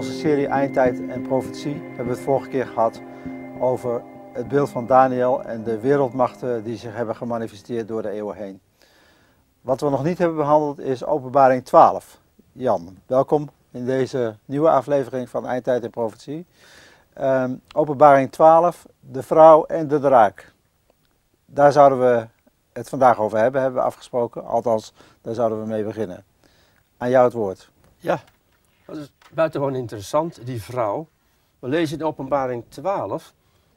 onze serie Eindtijd en Profetie hebben we het vorige keer gehad over het beeld van Daniel en de wereldmachten die zich hebben gemanifesteerd door de eeuwen heen. Wat we nog niet hebben behandeld is Openbaring 12. Jan, welkom in deze nieuwe aflevering van Eindtijd en Profetie. Ehm, openbaring 12, de vrouw en de draak. Daar zouden we het vandaag over hebben, hebben we afgesproken. Althans, daar zouden we mee beginnen. Aan jou het woord. Ja, dat is buitengewoon interessant, die vrouw. We lezen in openbaring 12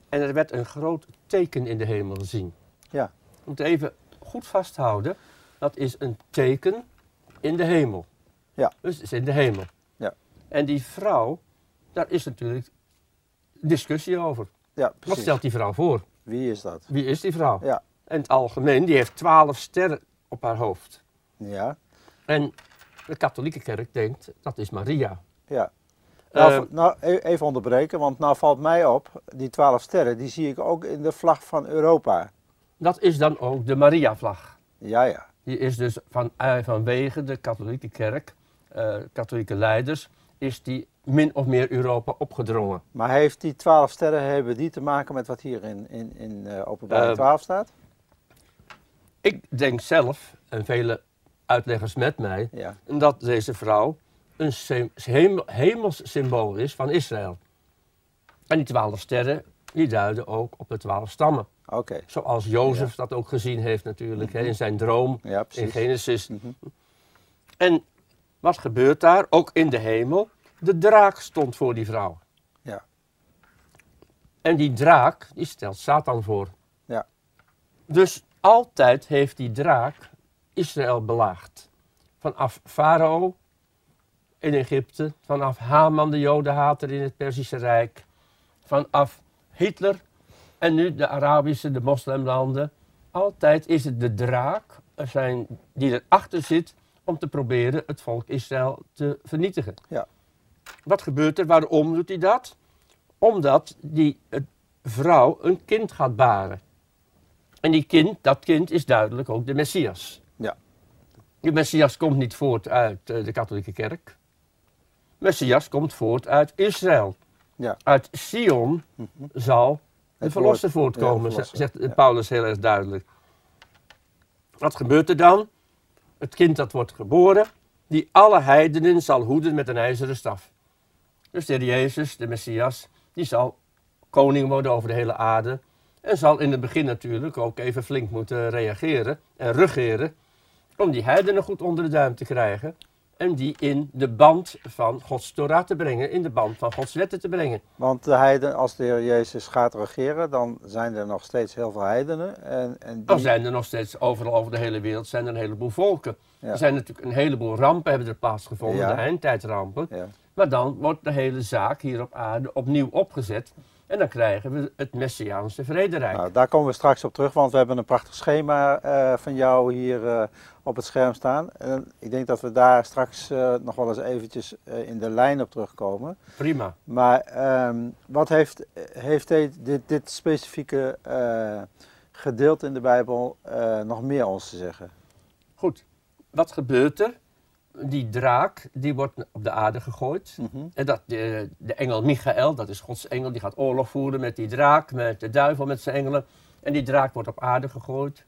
en er werd een groot teken in de hemel gezien. Ja. We moeten even goed vasthouden, dat is een teken in de hemel. Ja. Dus het is in de hemel. Ja. En die vrouw, daar is natuurlijk discussie over. Ja, Wat precies. stelt die vrouw voor? Wie is dat? Wie is die vrouw? Ja. En het algemeen, die heeft twaalf sterren op haar hoofd. Ja, En de katholieke kerk denkt, dat is Maria. Ja. Nou, Eh, v- nou, e- even onderbreken, want nou valt mij op, die twaalf sterren, die zie ik ook in de vlag van Europa. dat is dan ook de Maria-vlag. Ja, ja. Die is dus van, eh, vanwege de katholieke kerk, eh, katholieke leiders, is die min of meer Europa opgedrongen. Maar heeft die twaalf sterren, hebben die te maken met wat hier in, in, in Eh, 12 staat? Ik denk zelf, en vele uitleggers met mij, Ja, dat deze vrouw een sem- hemel, hemelssymbool is van Israël. En die twaalf sterren, die duiden ook op de twaalf stammen. oké. Zoals Jozef dat ook gezien heeft natuurlijk, in zijn droom Ja, in. Genesis. Mhm. En wat gebeurt daar? Ook in de hemel. De draak stond voor die vrouw. Ja. En die draak, die stelt Satan voor. Ja. Dus altijd heeft die draak Israël belaagd. Vanaf Farao in Egypte, vanaf Haman de jodenhater in het Perzische Rijk, vanaf Hitler en nu de Arabische, de moslimlanden. Altijd is het de draak zijn, die erachter zit om te proberen het volk Israël te vernietigen. Ja. Wat gebeurt er? Waarom doet hij dat? Omdat die vrouw een kind gaat baren. En die kind, dat kind is duidelijk ook de Messias. Ja. De Messias komt niet voort uit eh, de katholieke kerk. Messias komt voort uit Israël. Ja. Uit Sion Mhm. zal de Het verlosser voortkomen, ja, zegt- verlosser, zegt ja. Paulus heel erg duidelijk. Wat gebeurt er dan? Het kind dat wordt geboren, die alle heidenen zal hoeden met een ijzeren staf. Dus de Jezus, de Messias, die zal koning worden over de hele aarde. En zal in het begin natuurlijk ook even flink moeten reageren en regeren. Om die heidenen goed onder de duim te krijgen. En die in de band van Gods Torah te brengen, in de band van Gods wetten te brengen. Want de heiden, als de Heer Jezus gaat regeren, dan zijn er nog steeds heel veel heidenen. En, en die, Dan zijn er nog steeds overal over de hele wereld zijn er een heleboel volken. Ja. Er zijn natuurlijk een heleboel rampen hebben er plaatsgevonden, Ja. de eindtijdrampen. Ja, Maar dan wordt de hele zaak hier op aarde opnieuw opgezet. En dan krijgen we het Messiaanse vrederijk. nou, daar komen we straks op terug, want we hebben een prachtig schema eh, van jou hier eh, op het scherm staan. En ik denk dat we daar straks eh, nog wel eens eventjes in de lijn op terugkomen. Prima. Maar ehm, wat heeft, heeft dit, dit, specifieke gedeelte in de Bijbel nog meer ons te zeggen? Goed. Wat gebeurt er? Die draak, die wordt op de aarde gegooid. Mhm. En dat, de, de engel Michael, dat is Gods engel, die gaat oorlog voeren met die draak, met de duivel, met zijn engelen. En die draak wordt op aarde gegooid.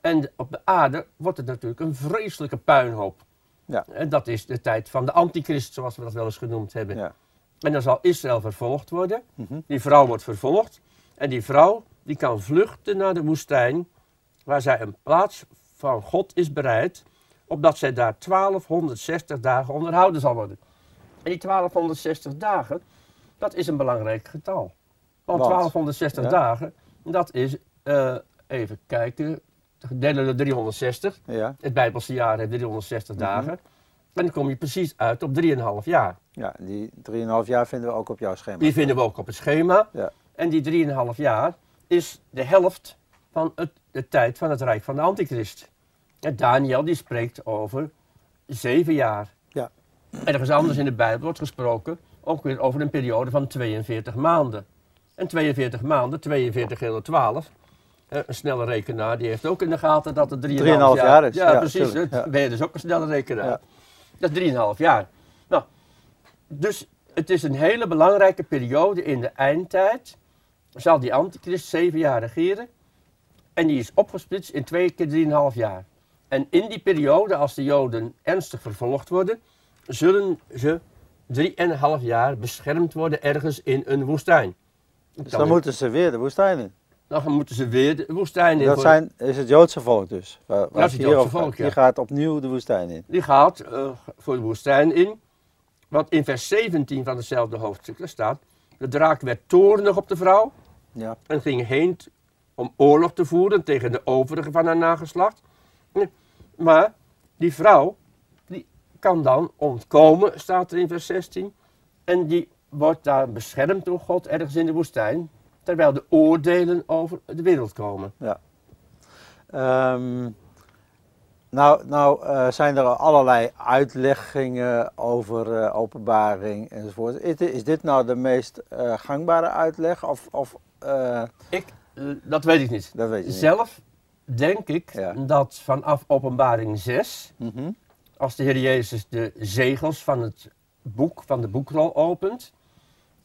En op de aarde wordt het natuurlijk een vreselijke puinhoop. Ja. En dat is de tijd van de antichrist, zoals we dat wel eens genoemd hebben. Ja. En dan zal Israël vervolgd worden. Mhm. Die vrouw wordt vervolgd. En die vrouw die kan vluchten naar de woestijn, waar zij een plaats van God is bereid, opdat zij daar 1260 dagen onderhouden zal worden. En die 1260 dagen, dat is een belangrijk getal. Want Want? 1260 Ja. dagen, dat is, eh, even kijken, delen door 360. Ja, Het Bijbelse jaar heeft 360 dagen. En dan kom je precies uit op 3,5 jaar. ja, die 3,5 jaar vinden we ook op jouw schema. Die vinden we ook op het schema. Ja. En die 3,5 jaar is de helft van het, de tijd van het Rijk van de Antichrist. En Daniel die spreekt over zeven jaar. Ja. Ergens anders in de Bijbel wordt gesproken ook weer over een periode van 42 maanden. En 42 maanden, 42 keer 12. eh, een snelle rekenaar die heeft ook in de gaten dat het 3,5 3,5 jaar, jaar is. Ja, Ja, precies. tuurlijk, Dat ja. ben je dus ook een snelle rekenaar. Ja. Dat is 3,5 jaar. Nou, dus het is een hele belangrijke periode in de eindtijd. Zal die antichrist zeven jaar regeren. En die is opgesplitst in twee keer drieënhalf jaar. En in die periode, als de Joden ernstig vervolgd worden, zullen ze drieënhalf jaar beschermd worden ergens in een woestijn. Dus dan moeten ze weer de woestijn in. Dan moeten ze weer de woestijn in. Dat zijn, is het Joodse volk dus. Waar, Dat is het Joodse volk, gaat. ja. Die gaat opnieuw de woestijn in. Die gaat eh, voor de woestijn in. Want in vers 17 van hetzelfde hoofdstuk daar staat: De draak werd toornig op de vrouw Ja. en ging heen om oorlog te voeren tegen de overigen van haar nageslacht. Maar die vrouw, die kan dan ontkomen, staat er in vers 16. En die wordt daar beschermd door God ergens in de woestijn. Terwijl de oordelen over de wereld komen. Ehm, nou nou eh, zijn er allerlei uitleggingen over eh, openbaring enzovoort. Is, dit- is dit nou de meest eh, gangbare uitleg? Of, of Ik, dat weet ik niet. dat weet je. Zelf denk ik Ja. dat vanaf openbaring 6, Mhm. als de Heer Jezus de zegels van het boek, van de boekrol opent,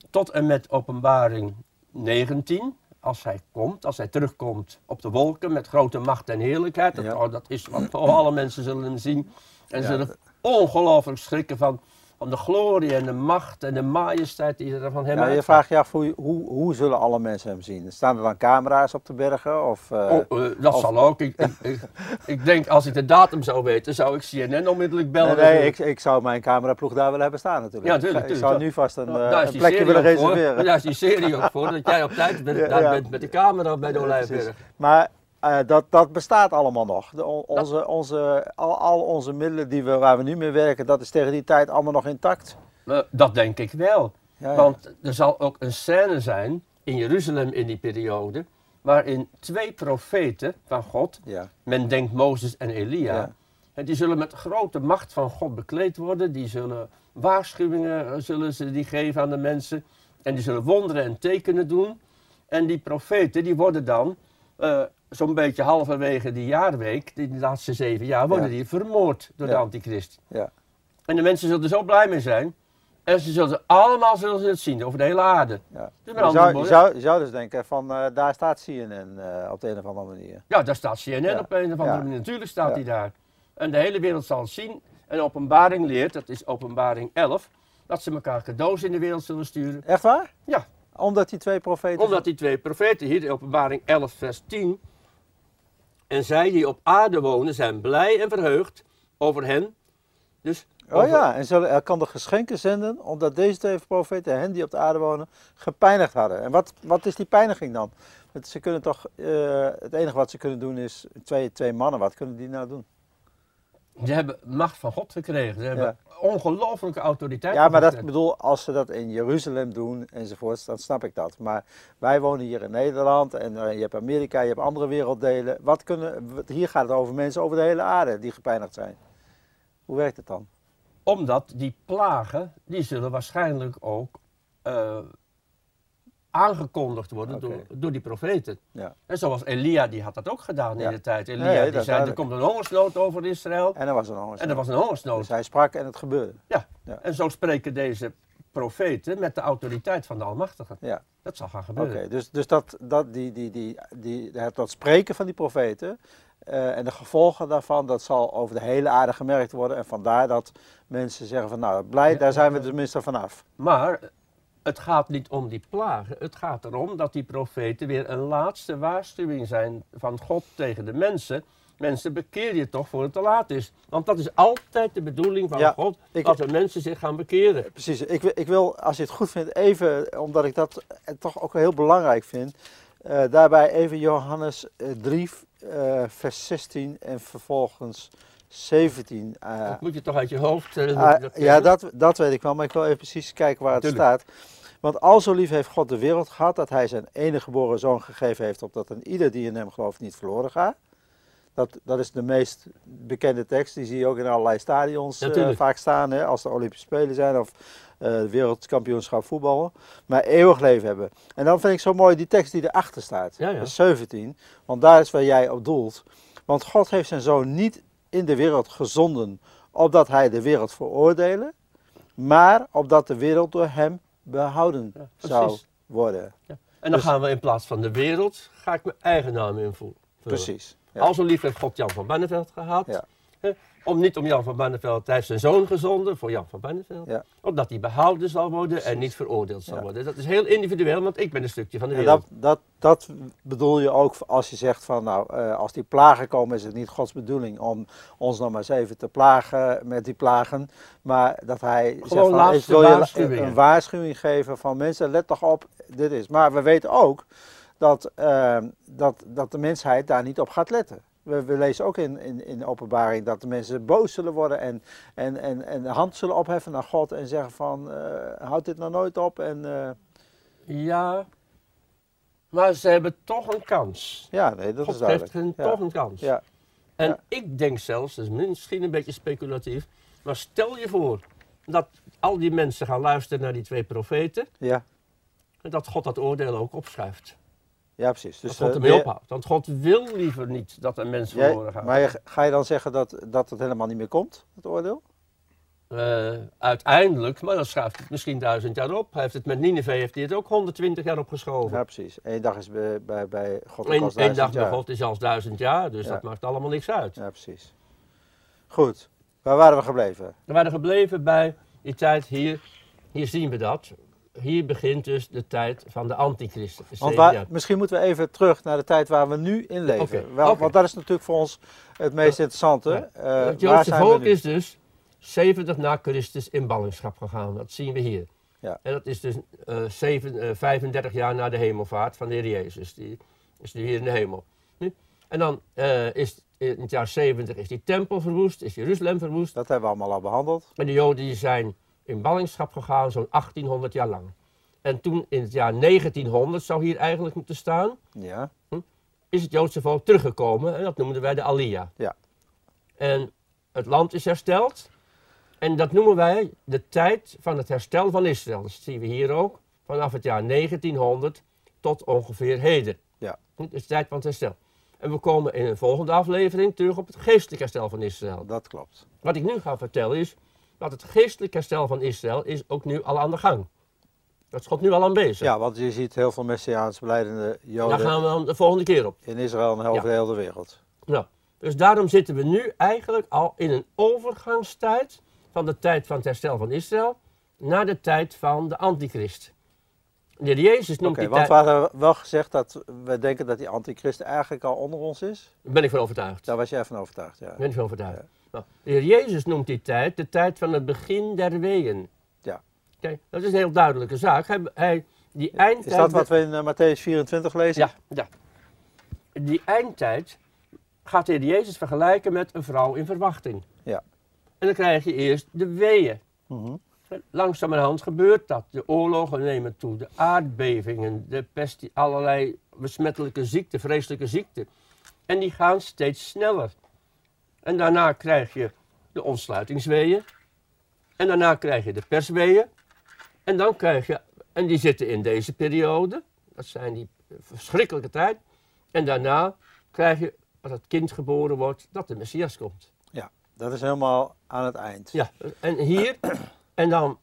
tot en met openbaring 19, als hij komt, als hij terugkomt op de wolken met grote macht en heerlijkheid, dat, Ja. oh, dat is wat alle mensen zullen hem zien en Ja, zullen ongelooflijk schrikken van, van de glorie en de macht en de majesteit die er van hem Ja, je vraagt je af, hoe, hoe, hoe zullen alle mensen hem zien? Staan er dan camera's op de bergen? Of, eh, Oh, eh, dat of- zal ook. Ik, ik, ik, ik denk, als ik de datum zou weten, zou ik CNN onmiddellijk bellen. nee, nee, ik, ik zou mijn cameraploeg daar willen hebben staan natuurlijk. Ja, tuurlijk, Ik zou nu vast een, Nou, eh, een plekje willen ook voor. reserveren. Daar is die serie ook voor, dat jij op tijd bent, Ja, daar ja. bent met de camera bij de Olijfberg. Maar eh, dat, dat bestaat allemaal nog. De, on- onze, onze, al, al onze middelen die we, waar we nu mee werken, dat is tegen die tijd allemaal nog intact. Eh, dat denk ik wel. Ja, ja. Want er zal ook een scène zijn in Jeruzalem in die periode, waarin twee profeten van God, ja, men denkt Mozes en Elia, Ja. en die zullen met grote macht van God bekleed worden, die zullen waarschuwingen eh, zullen ze die geven aan de mensen, en die zullen wonderen en tekenen doen. En die profeten die worden dan eh, zo'n beetje halverwege die jaarweek, die laatste zeven jaar, worden Ja. die vermoord door de antichrist. ja. En de mensen zullen er zo blij mee zijn. En ze zullen allemaal zullen ze het zien over de hele aarde. ja. Dus Je, zou, je, zou, je zou dus denken van eh, daar staat CNN eh, op de een of andere manier. Ja, daar staat CNN op een of andere manier. Natuurlijk staat hij daar. En de hele wereld zal het zien. En openbaring leert, dat is openbaring 11, dat ze elkaar cadeaus in de wereld zullen sturen. Echt waar? Ja. Omdat die twee profeten... Omdat die twee profeten hier, in openbaring 11 vers 10, en zij die op aarde wonen zijn blij en verheugd over hen. Dus Oh over- ja, en zullen, hij kan de geschenken zenden, omdat deze twee profeten hen die op de aarde wonen, gepijnigd hadden. En wat, wat is die pijniging dan? Want Ze kunnen toch, eh, het enige wat ze kunnen doen is twee, twee mannen, wat kunnen die nou doen? Ze hebben macht van God gekregen. Ze hebben Ja. ongelooflijke autoriteit. Ja, maar dat gekregen. bedoel, als ze dat in Jeruzalem doen enzovoorts, dan snap ik dat. Maar wij wonen hier in Nederland en eh, je hebt Amerika, je hebt andere werelddelen. Wat kunnen, hier gaat het over mensen over de hele aarde die gepijnigd zijn. Hoe werkt het dan? Omdat die plagen, die zullen waarschijnlijk ook eh, aangekondigd worden door, door die profeten. Ja. En zoals Elia, die had dat ook gedaan Ja. in de tijd. Elia, Nee, die zei, er komt een hongersnood over Israël. En er was een hongersnood. En er was een hongersnood. Dus hij sprak en het gebeurde. Ja. Ja. En zo spreken deze profeten met de autoriteit van de Almachtige. Ja. Dat zal gaan Oké, gebeuren. dus, dus dat, dat, die, die, die, die, het dat spreken van die profeten eh, en de gevolgen daarvan, dat zal over de hele aarde gemerkt worden. En vandaar dat mensen zeggen van nou, blij, daar zijn we ja. tenminste vanaf. Maar het gaat niet om die plagen. Het gaat erom dat die profeten weer een laatste waarschuwing zijn van God tegen de mensen. Mensen, bekeer je toch voor het te laat is. Want dat is altijd de bedoeling van Ja, God, ik- als de mensen zich gaan bekeren. Precies, ik, wil- ik wil, als je het goed vindt, even, omdat ik dat eh, toch ook heel belangrijk vind, eh, daarbij even Johannes eh, 3, eh, vers 16 en vervolgens 17. eh, Dat moet je toch uit je hoofd... eh, Ah, dat ja, dat, dat weet ik wel, maar ik wil even precies kijken waar het staat. Want al zo lief heeft God de wereld gehad dat hij zijn enige geboren zoon gegeven heeft, opdat een ieder die in hem gelooft niet verloren gaat. Dat, dat is de meest bekende tekst, die zie je ook in allerlei stadions eh, vaak staan, hè, als de Olympische Spelen zijn of eh wereldkampioenschap voetballen. Maar eeuwig leven hebben. En dan vind ik zo mooi die tekst die erachter staat, Ja, ja. vers 17, want daar is waar jij op doelt. Want God heeft zijn zoon niet in de wereld gezonden, opdat hij de wereld veroordelen, maar opdat de wereld door hem behouden Ja, zou worden. En dan Dus- gaan we in plaats van de wereld, ga ik mijn eigen naam invullen. Precies. Ja. Al zo lief heeft God Jan van Benneveld gehad. Ja. Om niet om Jan van Benneveld, hij heeft zijn zoon gezonden voor Jan van Benneveld. Ja. Opdat hij behouden zal worden en niet veroordeeld zal Ja. worden. Dat is heel individueel, want ik ben een stukje van de En wereld. dat, dat, dat bedoel je ook als je zegt van nou, eh, als die plagen komen is het niet Gods bedoeling om ons nog maar eens even te plagen met die plagen. Maar dat hij zegt van ik laatste wil je waarschuwingen. een waarschuwing geven van mensen let toch op, dit is. Maar we weten ook dat, eh, dat, dat de mensheid daar niet op gaat letten. We, we lezen ook in, in, in de openbaring dat de mensen boos zullen worden en, en, en, en de hand zullen opheffen naar God en zeggen van eh, houd dit nou nooit op. En, eh, Ja, maar ze hebben toch een kans. ja, nee, dat God is duidelijk. hen Ja. toch een kans. Ja. En Ja. ik denk zelfs, dat is misschien een beetje speculatief, maar stel je voor dat al die mensen gaan luisteren naar die twee profeten Ja, en dat God dat oordeel ook opschuift. Ja precies. Dus, dat God eh, ermee ophoudt. Want God wil liever niet dat een mens jij- verloren gaat. maar ga je dan zeggen dat, dat het helemaal niet meer komt, het oordeel? Eh, uiteindelijk, maar dan schuift het misschien duizend jaar op. Hij heeft het met Nineveh heeft hij het ook 120 jaar opgeschoven. Ja, precies. Eén dag is bij, bij, bij God Eén als duizend dag bij. God is als duizend jaar, dus Ja. dat maakt allemaal niks uit. Ja, precies. Goed, waar waren we gebleven? We waren gebleven bij die tijd hier. Hier zien we dat. Hier begint dus de tijd van de antichristen. Want waar- misschien moeten we even terug naar de tijd waar we nu in leven. Wel. Want dat is natuurlijk voor ons het meest interessante. Ja. Eh, het waar Joodse volk is dus 70 na Christus in ballingschap gegaan. Dat zien we hier. Ja. En dat is dus eh, zeven- eh, 35 jaar na de hemelvaart van de Heer Jezus. Die is nu hier in de hemel. Nu? En dan eh, is in het jaar 70 is die tempel verwoest, is Jeruzalem verwoest. Dat hebben we allemaal al behandeld. En de Joden die zijn in ballingschap gegaan zo'n 1800 jaar lang. En toen in het jaar 1900 zou hier eigenlijk moeten staan, Ja, is het Joodse volk teruggekomen en dat noemden wij de Aliyah. Ja. En het land is hersteld en dat noemen wij de tijd van het herstel van Israël. Dat zien we hier ook, vanaf het jaar 1900 tot ongeveer heden. Ja. Dat is de tijd van het herstel. En we komen in een volgende aflevering terug op het geestelijk herstel van Israël. dat klopt. Wat ik nu ga vertellen is dat het geestelijk herstel van Israël is ook nu al aan de gang. Dat is God nu al aan bezig. Ja, want je ziet heel veel Messiaans beleidende Daar Joden gaan we dan de volgende keer op. in Israël en over Ja. de hele wereld. Nou, dus daarom zitten we nu eigenlijk al in een overgangstijd van de tijd van het herstel van Israël naar de tijd van de antichrist. De Jezus noemt Oké, die want tijd... we hadden wel gezegd dat we denken dat die antichrist eigenlijk al onder ons is. Daar ben ik van overtuigd. Daar was jij van overtuigd, ja. Daar ben ik van overtuigd. Nou, de Heer Jezus noemt die tijd de tijd van het begin der weeën. Ja. Kijk, dat is een heel duidelijke zaak. Hij, hij, die eindtijd... Is dat wat we in eh, Matthäus 24 lezen? Ja, ja. Die eindtijd gaat de Heer Jezus vergelijken met een vrouw in verwachting. Ja. En dan krijg je eerst de weeën. Mhm. Langzamerhand gebeurt dat. De oorlogen nemen toe, de aardbevingen, de pest, allerlei besmettelijke ziekten, vreselijke ziekten. En die gaan steeds sneller. En daarna krijg je de ontsluitingsweeën. En daarna krijg je de persweeën. En dan krijg je, en die zitten in deze periode, dat zijn die verschrikkelijke tijd. En daarna krijg je, als het kind geboren wordt, dat de Messias komt. Dat is helemaal aan het eind. Ja, en hier, en dan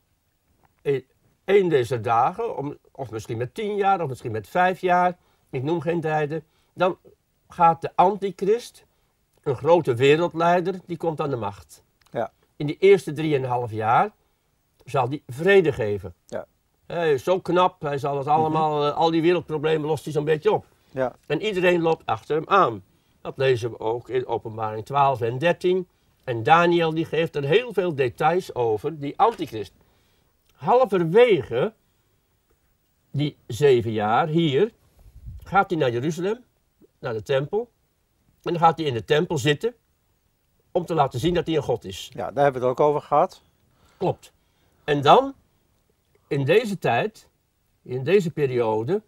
in een deze dagen, om, of misschien met tien jaar, of misschien met vijf jaar, ik noem geen tijden, dan gaat de antichrist, een grote wereldleider, die komt aan de macht. Ja. In die eerste drieënhalf jaar zal die vrede geven. Ja. Hij is zo knap, hij zal het allemaal, eh, al die wereldproblemen lost hij zo'n beetje op. Ja. En iedereen loopt achter hem aan. Dat lezen we ook in openbaring 12 en 13. En Daniel die geeft er heel veel details over, die antichrist. Halverwege die zeven jaar hier gaat hij naar Jeruzalem, naar de tempel. En dan gaat hij in de tempel zitten om te laten zien dat hij een God is. ja, daar hebben we het ook over gehad. Klopt. En dan, in deze tijd, in deze periode,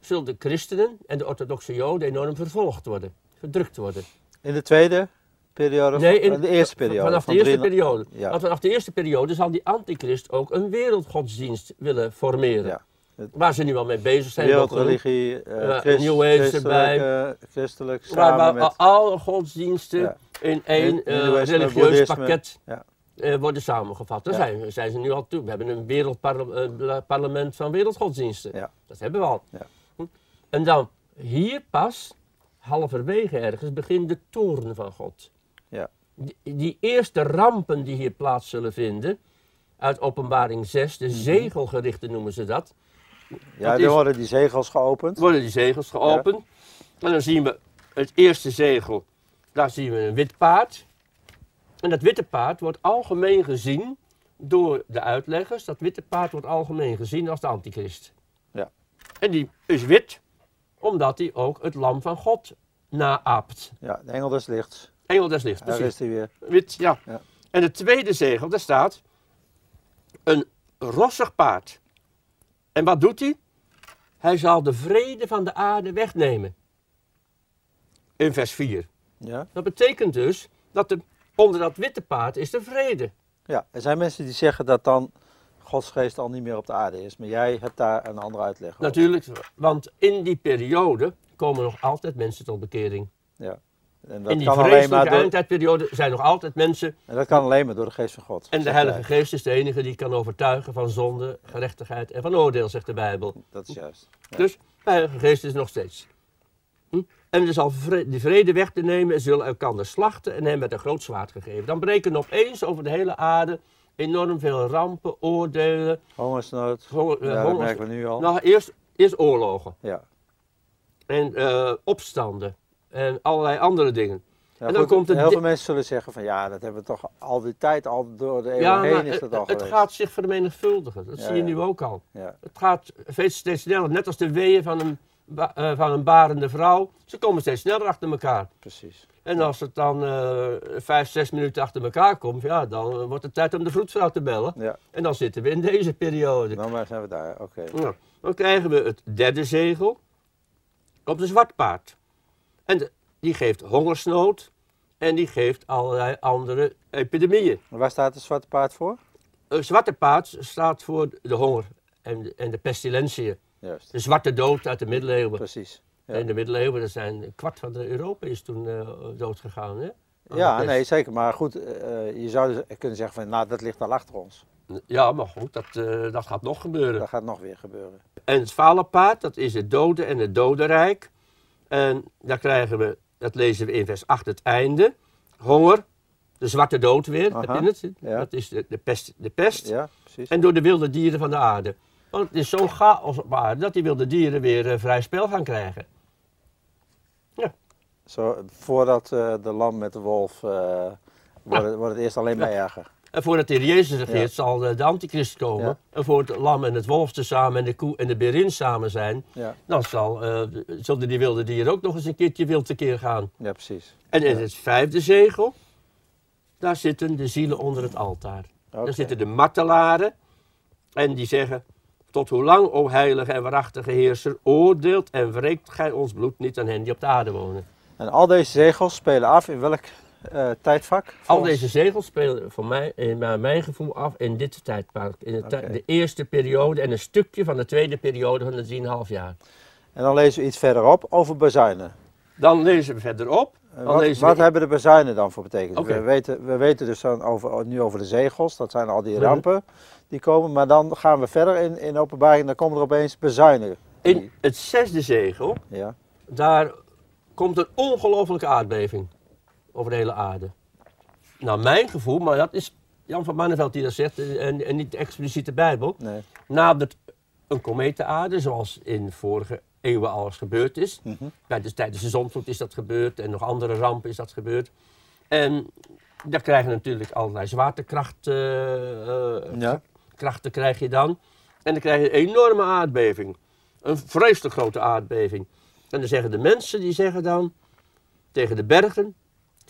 zullen de christenen en de orthodoxe joden enorm vervolgd worden, verdrukt worden. In de tweede periode? Nee, in de eerste periode. Vanaf van de eerste drie- periode. Ja. Want vanaf de eerste periode zal die antichrist ook een wereldgodsdienst willen formeren. Ja. Waar ze nu al mee bezig zijn. Wereldreligie, Ja, christ- New Age christelijk, erbij. christelijk, samen waar met... alle godsdiensten Ja. in één eh, religieus boeddhisme. pakket Ja. worden samengevat. Daar Ja. zijn, zijn ze nu al toe. We hebben een wereldparlement van wereldgodsdiensten. Dat hebben we al. Ja. Hm? En dan hier pas, halverwege ergens, begint de toorn van God. Ja. Die, die eerste rampen die hier plaats zullen vinden, uit openbaring 6, Mhm. de zegelgerichten noemen ze dat, Ja, is- worden die zegels geopend. worden die zegels geopend. En dan zien we het eerste zegel, daar zien we een wit paard. En dat witte paard wordt algemeen gezien door de uitleggers. Dat witte paard wordt algemeen gezien als de antichrist. Ja. En die is wit, omdat hij ook het lam van God naaapt. Ja, de engel des lichts. Engel des lichts, Daar precies. is hij weer. Wit, ja. Ja. En het tweede zegel, daar staat een rossig paard. En wat doet hij? Hij zal de vrede van de aarde wegnemen. In vers 4. Ja. Dat betekent dus dat er onder dat witte paard is de vrede. ja, er zijn mensen die zeggen dat dan Gods geest al niet meer op de aarde is. Maar jij hebt daar een andere uitleg over. Natuurlijk, want in die periode komen nog altijd mensen tot bekering. Ja. En in dat, die kan alleen maar door, eindtijdperiode zijn nog altijd mensen en dat kan alleen maar door de geest van God. En de Heilige. Geest is de enige die kan overtuigen van zonde, gerechtigheid en van oordeel, zegt de Bijbel. Dat is juist. Ja. Dus de Heilige Geest is nog steeds. Hm? En er zal de vrede weg te nemen, en zullen elkaar slachten en hem met een groot zwaard gegeven. Dan breken opeens over de hele aarde enorm veel rampen, oordelen, Hongersnood. honger, eh, dat merken we nu al. Nou, eerst, eerst oorlogen Ja. en eh, opstanden en allerlei andere dingen. Ja, En dan goed, komt het heel veel mensen zullen zeggen van ja, dat hebben we toch al die tijd, al door de eeuwen Ja, heen is dat al het, geweest. gaat zich vermenigvuldigen. Dat Ja, zie je nu ook al. Ja, Het gaat steeds, steeds sneller, net als de weeën van een, eh, van een barende vrouw. Ze komen steeds sneller achter elkaar. precies. En als het dan eh, vijf, zes minuten achter elkaar komt, ja, dan eh, wordt het tijd om de vroedvrouw te bellen. Ja, En dan zitten we in deze periode. nou maar zijn we daar. Oké. Nou, dan krijgen we het derde zegel op de zwartpaard. En de- die geeft hongersnood en die geeft allerlei andere epidemieën. Waar staat het zwarte paard voor? Een zwarte paard staat voor de honger en de, en de pestilentiën. Juist, De zwarte dood uit de middeleeuwen. precies. Ja. In de middeleeuwen er zijn een kwart van de Europa is toen eh dood gegaan. Hè? Ja, de nee, zeker. Maar goed, eh, je zou dus kunnen zeggen van nou, dat ligt al achter ons. Ja, maar goed, dat, eh, dat gaat nog gebeuren. Dat gaat nog weer gebeuren. En het falenpaard, dat is het dode en het dodenrijk. En daar krijgen we, dat lezen we in vers 8 het einde. Honger, de zwarte dood weer, Aha, heb je het? ja. Dat is de, de pest. De pest. Ja. En door de wilde dieren van de aarde. Want het is zo'n chaos op aarde dat die wilde dieren weer eh, vrij spel gaan krijgen. Zo, voordat eh, de lam met de wolf, eh, wordt, het, wordt het eerst alleen maar erger. En voordat de Heer Jezus regeert, Ja. zal de antichrist komen. Ja. En voor het lam en het wolf tezamen en de koe en de berin samen zijn, Ja, dan zal, eh, zullen die wilde dieren ook nog eens een keertje wild tekeer gaan. ja precies. En in het vijfde zegel, daar zitten de zielen onder het altaar. Daar zitten de martelaren en die zeggen, tot hoe lang, o heilige en waarachtige heerser, oordeelt en wreekt gij ons bloed niet aan hen die op de aarde wonen. En al deze zegels spelen af in welk eh, tijdvak? Al deze zegels spelen voor mij, in mijn- mijn gevoel af in dit tijdperk. In de, de eerste periode en een stukje van de tweede periode van de 3,5 jaar. En dan lezen we iets verderop over bazuinen. Dan lezen we verderop. Dan wat lezen wat we- hebben de bazuinen dan voor betekenis? We, weten, we weten dus dan over, nu over de zegels, dat zijn al die rampen die komen. Maar dan gaan we verder in, in openbaring en dan komen er opeens bazuinen. In het zesde zegel, Ja, daar komt een ongelofelijke aardbeving over de hele aarde. Nou, mijn gevoel, maar dat is Jan van Manneveld die dat zegt en, en niet expliciet de Bijbel. nee. Nadert een komeet de aarde, zoals in vorige eeuwen al eens gebeurd is. Mhm. Tijdens, tijdens de zonvloed is dat gebeurd en nog andere rampen is dat gebeurd. En daar krijgen natuurlijk allerlei zwaartekrachten eh, Ja. krachten krijg je dan. En dan krijg je een enorme aardbeving. Een vreselijk grote aardbeving. En dan zeggen de mensen, die zeggen dan tegen de bergen,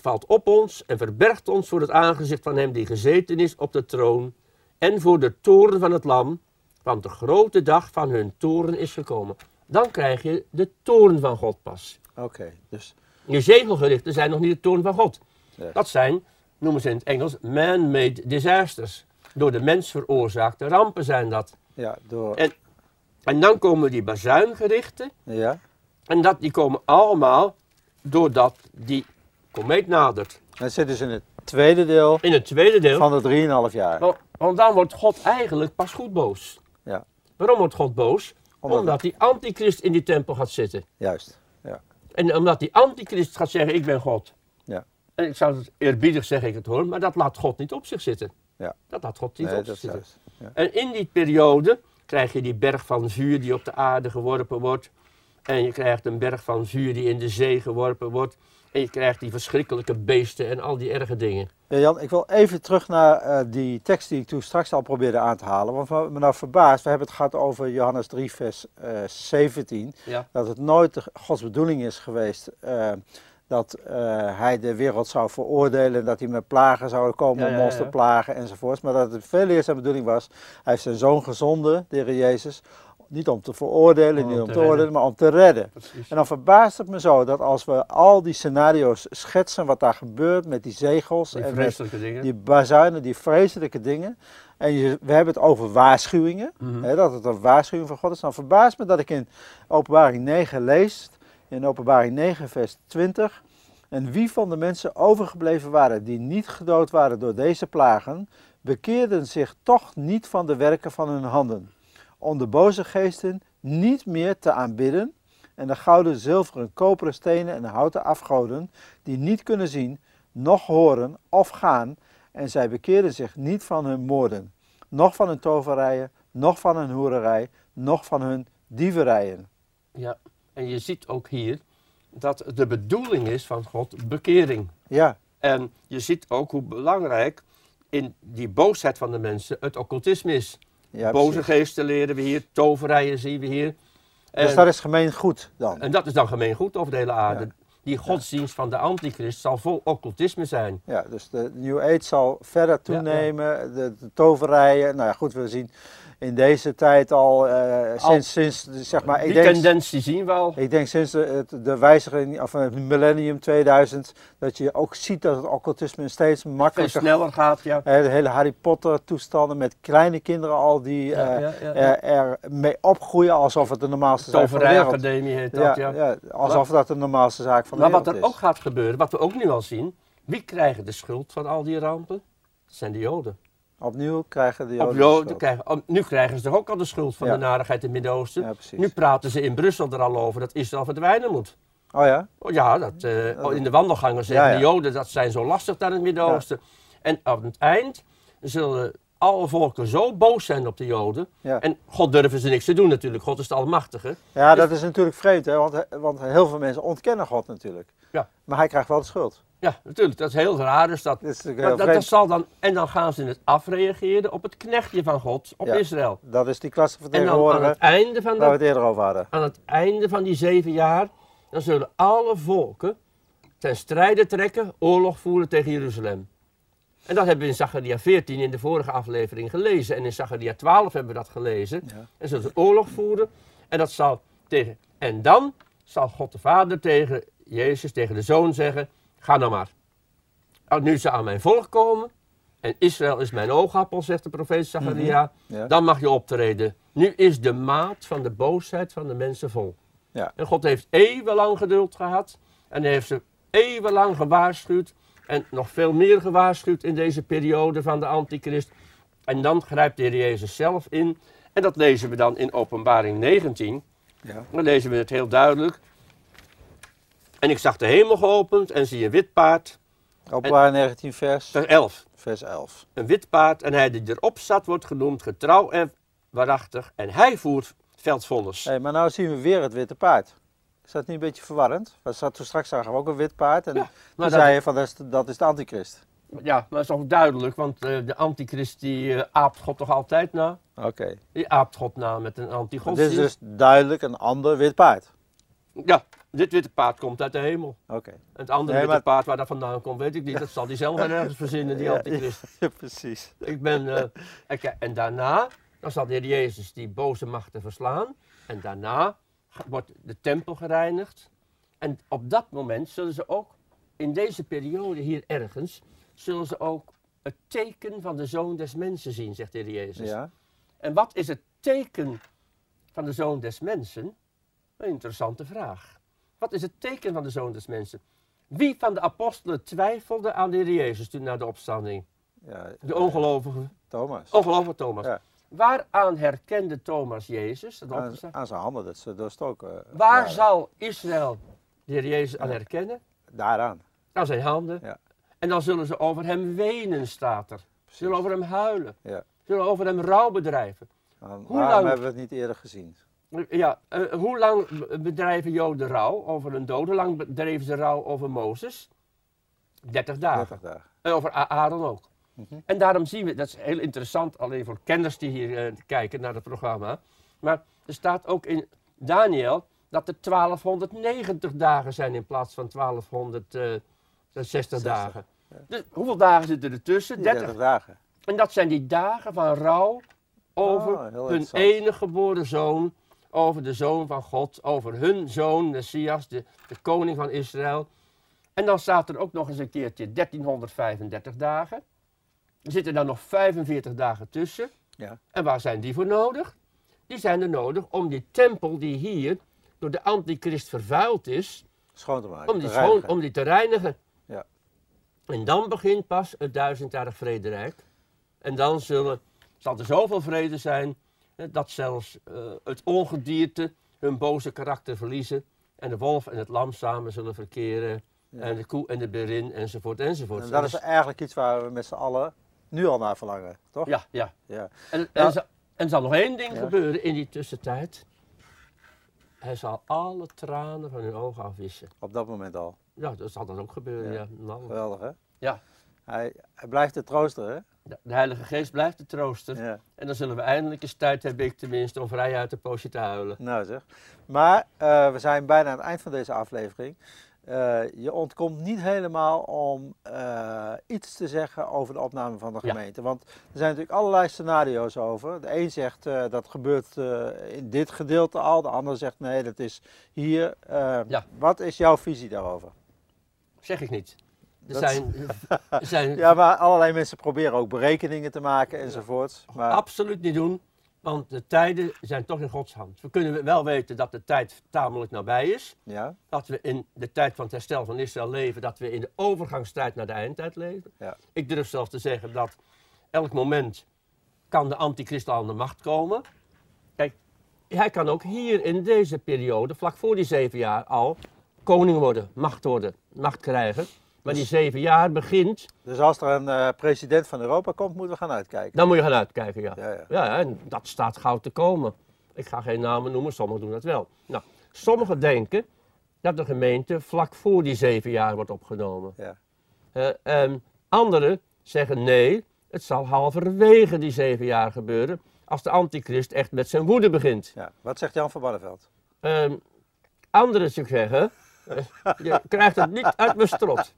valt op ons en verbergt ons voor het aangezicht van hem die gezeten is op de troon en voor de toren van het lam, want de grote dag van hun toren is gekomen. Dan krijg je de toren van God pas. Oké, dus Je zegelgerichten zijn nog niet de toren van God. Dat zijn, noemen ze in het Engels, man-made disasters. Door de mens veroorzaakte rampen zijn dat. ja, door... En, en dan komen die bazuingerichten. Ja, En dat, die komen allemaal doordat die komeet nadert. dat zit dus in het tweede deel In het tweede deel. van de 3,5 jaar. Want, want dan wordt God eigenlijk pas goed boos. Ja. Waarom wordt God boos? Omdat- Omdat die antichrist in die tempel gaat zitten. Juist. Ja. En omdat die antichrist gaat zeggen, ik ben God. Ja. En ik zou het eerbiedig zeggen, ik het hoor, maar dat laat God niet op zich zitten. Ja. Dat laat God niet Nee, op zich zitten. Ja. En in die periode krijg je die berg van vuur die op de aarde geworpen wordt. En je krijgt een berg van vuur die in de zee geworpen wordt. En je krijgt die verschrikkelijke beesten en al die erge dingen. Ja, Jan, ik wil even terug naar eh, die tekst die ik toen straks al probeerde aan te halen. Want wat me nou verbaast, we hebben het gehad over Johannes 3, vers eh, 17. Ja. Dat het nooit de- Gods bedoeling is geweest eh, dat hij de wereld zou veroordelen. En dat hij met plagen zou komen Ja, om ja, ons ja. te plagen enzovoorts. Maar dat het veel eerst zijn bedoeling was. Hij heeft zijn zoon gezonden, de Heer Jezus. Niet om te veroordelen, Om niet om te oordelen, maar om te redden. Precies. En dan verbaast het me zo dat als we al die scenario's schetsen, wat daar gebeurt met die zegels Die en met vreselijke dingen. die bazuinen, die vreselijke dingen. En je, we hebben het over waarschuwingen, Mhm. hè, dat het een waarschuwing van God is. Dan verbaast me dat ik in openbaring 9 lees, in openbaring 9 vers 20. En wie van de mensen overgebleven waren die niet gedood waren door deze plagen, bekeerden zich toch niet van de werken van hun handen. Om de boze geesten niet meer te aanbidden en de gouden, zilveren, koperen stenen en houten afgoden, die niet kunnen zien, noch horen of gaan, en zij bekeerden zich niet van hun moorden, noch van hun toverijen, noch van hun hoererij, noch van hun dieverijen. Ja. En je ziet ook hier dat de bedoeling is van God bekering. Ja, En je ziet ook hoe belangrijk in die boosheid van de mensen het occultisme is. Ja Boze precies. geesten leren we hier, toverijen zien we hier. En, Dus dat is gemeen goed dan. en dat is dan gemeen goed over de hele aarde. Die godsdienst van de antichrist zal vol occultisme zijn. Ja, dus de New Age zal verder toenemen, De, de toverijen. Nou ja, goed, we zien in deze tijd al, eh, Al- sinds, sinds, zeg maar, ik die denk, tendentie zien we al. ik denk sinds de, de wijziging, of het millennium 2000, dat je ook ziet dat het occultisme steeds Veel makkelijker sneller gaat, ja. Hè, de hele Harry Potter toestanden met kleine kinderen al die Ja, eh, er mee opgroeien alsof het de normaalste zaak van de wereld Toverijacademie heet dat, ja, alsof dat de normaalste zaak van de Maar wat er is. ook gaat gebeuren, wat we ook nu al zien, wie krijgen de schuld van al die rampen? Dat zijn de Joden. Opnieuw krijgen de Joden de krijgen, nu krijgen ze toch ook al de schuld van Ja. de narigheid in het Midden-Oosten. Ja, nu praten ze in Brussel er al over dat Israël verdwijnen moet. Oh ja? Oh ja, dat, eh, in de wandelgangen zeggen ja. de Joden dat zijn zo lastig daar in het Midden-Oosten. En aan het eind zullen alle volken zo boos zijn op de Joden. Ja. En God durven ze niks te doen natuurlijk. God is de Almachtige. Ja, dat is natuurlijk vreemd, hè? Want, want heel veel mensen ontkennen God natuurlijk. Ja. Maar hij krijgt wel de schuld. Ja, natuurlijk. Dat is heel raar. Dus dat, Dat is maar dat, zal dan, en dan gaan ze het afreageren op het knechtje van God, op Ja. Israël. Dat is die klasse En dan aan het, einde van waar we dat, het eerder over hadden. aan het einde van die zeven jaar, dan zullen alle volken ten strijde trekken, oorlog voeren tegen Jeruzalem. En dat hebben we in Zacharia 14 in de vorige aflevering gelezen. En in Zacharia 12 hebben we dat gelezen. Ja. En zullen ze oorlog voeren. En dat zal tegen. En dan zal God de Vader tegen Jezus, tegen de Zoon zeggen: Ga nou maar. Nou, Nu ze aan mijn volk komen. En Israël is mijn oogappel, zegt de profeet Zacharia. Ja. Dan mag je optreden. Nu is de maat van de boosheid van de mensen vol. Ja. En God heeft eeuwenlang geduld gehad. En hij heeft ze eeuwenlang gewaarschuwd. En nog veel meer gewaarschuwd in deze periode van de antichrist. En dan grijpt de Heer Jezus zelf in. En dat lezen we dan in openbaring 19. Ja. Dan lezen we het heel duidelijk. En ik zag de hemel geopend en zie een wit paard. Openbaar 19 vers, Vers 11. vers 11. Een wit paard en hij die erop zat wordt genoemd getrouw en waarachtig. En hij voert veldvonnis. Hey, maar nou zien we weer het witte paard. Is dat niet een beetje verwarrend? We zat, toen straks zagen we ook een wit paard en Ja, maar zei je van dat is, de- dat is de antichrist. Ja, maar dat is ook duidelijk, want eh, de antichrist die eh, aapt God toch altijd na? Oké. Die aapt God na met een Dit antigodsdienst. is dus duidelijk een ander wit paard. Ja, dit witte paard komt uit de hemel. Oké. Het andere Nee, witte maar- paard waar dat vandaan komt, weet ik niet. Dat zal hij zelf wel ergens verzinnen, die antichrist. Ja, precies. Ik ben, eh, en daarna, dan zal de Heer Jezus die boze machten verslaan. En daarna wordt de tempel gereinigd. En op dat moment zullen ze ook, in deze periode hier ergens, zullen ze ook het teken van de Zoon des Mensen zien, zegt de Heer Jezus. Ja. En wat is het teken van de Zoon des Mensen? Een interessante vraag. Wat is het teken van de Zoon des Mensen? Wie van de apostelen twijfelde aan de Heer Jezus toen na de opstanding? Ja, De ongelovige. Thomas. Ongelovige Thomas. Ja. Waaraan herkende Thomas Jezus? Dat Aan, zijn handen, dat ze doorstoken Waar waren. zal Israël de Heer Jezus aan herkennen? Daaraan. Aan zijn handen. Ja. En dan zullen ze over hem wenen, staat er. Precies. Zullen over hem huilen. Ja. Zullen over hem rouw bedrijven. Hoe lang- hebben we het niet eerder gezien? Ja, eh, hoe lang bedrijven Joden rouw over een dood? Hoe lang bedreven ze rouw over Mozes? 30 dagen. 30 dagen. En over A- Aaron ook. En daarom zien we, dat is heel interessant alleen voor kenners die hier eh, kijken naar het programma. Maar er staat ook in Daniel dat er 1290 dagen zijn in plaats van 1260 dagen. ja. Dus hoeveel dagen zitten er tussen? Die 30. 30 dagen. En dat zijn die dagen van rouw over Oh, hun enige geboren zoon, over de zoon van God, over hun zoon, Messias, de, de koning van Israël. En dan staat er ook nog eens een keertje 1335 dagen. Er zitten dan nog 45 dagen tussen. Ja. En waar zijn die voor nodig? Die zijn er nodig om die tempel die hier door de antichrist vervuild is, Schoon te maken. om die, te schoon, reinigen. om die te reinigen. Ja. En dan begint pas het duizendjarig vrederijk. En dan zullen, zal er zoveel vrede zijn dat zelfs eh, het ongedierte hun boze karakter verliezen. En de wolf en het lam samen zullen verkeren. Ja. En de koe en de berin enzovoort enzovoort. En dat is Dus- eigenlijk iets waar we met z'n allen nu al naar verlangen, toch? ja, ja. Ja. En, en, Ja. zal- en zal nog één ding Ja. gebeuren in die tussentijd. Hij zal alle tranen van hun ogen afwissen. Op dat moment al. Ja, dat zal dan ook gebeuren, Ja. Nou, Geweldig, hè? ja. Hij, hij blijft de trooster, hè? De de Heilige Geest blijft de trooster. Ja. En dan zullen we eindelijk eens tijd hebben, ik tenminste, om vrij uit de poosje te huilen. Nou zeg. Maar eh, we zijn bijna aan het eind van deze aflevering. Eh, je ontkomt niet helemaal om eh, iets te zeggen over de opname van de Ja. gemeente. Want er zijn natuurlijk allerlei scenario's over. De een zegt eh, dat gebeurt in dit gedeelte al, de ander zegt nee, dat is hier. Ja. Wat is jouw visie daarover? Zeg ik niet. Er Dat- zijn, zijn Ja, maar allerlei mensen proberen ook berekeningen te maken enzovoort. Maar absoluut niet doen, want de tijden zijn toch in Gods hand. We kunnen wel weten dat de tijd tamelijk nabij is. ja, Dat we in de tijd van het herstel van Israël leven, dat we in de overgangstijd naar de eindtijd leven. Ja. Ik durf zelfs te zeggen dat elk moment kan de antichrist aan de macht komen. Kijk, hij kan ook hier in deze periode, vlak voor die zeven jaar al, koning worden, macht worden, macht krijgen. Maar die zeven jaar begint, dus als er een eh, president van Europa komt, moeten we gaan uitkijken. dan moet je gaan uitkijken, ja. Ja, ja. Ja, en dat staat gauw te komen. Ik ga geen namen noemen, sommigen doen dat wel. Nou, sommigen denken dat de gemeente vlak voor die zeven jaar wordt opgenomen. Ja. Eh, en anderen zeggen nee, het zal halverwege die zeven jaar gebeuren. Als de antichrist echt met zijn woede begint. Ja. Wat zegt Jan van Barneveld? Ehm anderen zeggen, je krijgt het niet uit mijn strot.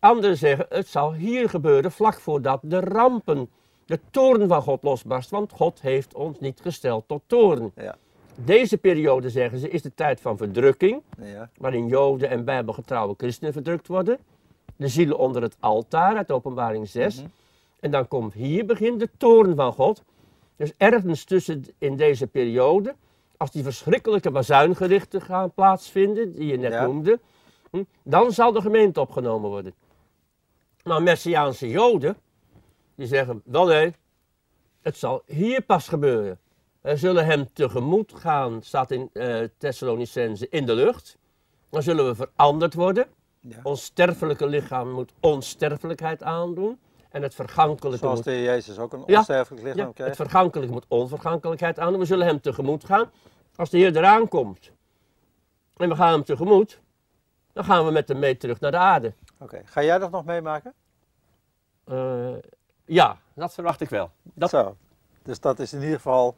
Anderen zeggen, het zal hier gebeuren vlak voordat de rampen, de toorn van God losbarst. Want God heeft ons niet gesteld tot toorn. Ja. Deze periode, zeggen ze, is de tijd van verdrukking. Ja. Waarin Joden en Bijbelgetrouwe christenen verdrukt worden. De zielen onder het altaar uit openbaring 6. Mhm. En dan komt hier begint de toorn van God. Dus ergens tussen in deze periode, als die verschrikkelijke bazuingerichten gaan plaatsvinden, die je net Ja. noemde, hm, dan zal de gemeente opgenomen worden. Maar Messiaanse Joden, die zeggen, wel nee, het zal hier pas gebeuren. We zullen hem tegemoet gaan, staat in eh Thessalonicense, in de lucht. Dan zullen we veranderd worden. Ja. Ons sterfelijke lichaam moet onsterfelijkheid aandoen. En het vergankelijke Zoals moet, de Heer Jezus ook een Ja. onsterfelijk lichaam ja, het vergankelijke moet onvergankelijkheid aandoen. We zullen hem tegemoet gaan. Als de Heer eraan komt en we gaan hem tegemoet, dan gaan we met hem mee terug naar de aarde. Oké, ga jij dat nog meemaken? Eh, ja, dat verwacht ik wel. Dat, Zo. Dus dat is in ieder geval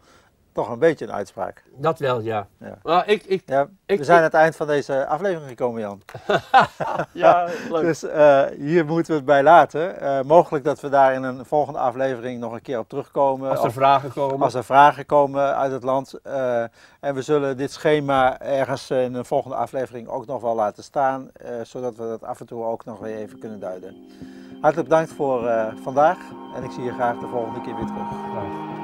toch een beetje een uitspraak. dat wel, ja. Ja. Maar ik, ik, Ja, Ik- we zijn ik- aan het eind van deze aflevering gekomen, Jan. ja, leuk. Dus eh, hier moeten we het bij laten. Eh, mogelijk dat we daar in een volgende aflevering nog een keer op terugkomen. Als er Of vragen komen. als er vragen komen uit het land. Eh, en we zullen dit schema ergens in een volgende aflevering ook nog wel laten staan. eh, zodat we dat af en toe ook nog weer even kunnen duiden. Hartelijk bedankt voor eh, vandaag. En ik zie je graag de volgende keer weer terug. Graag.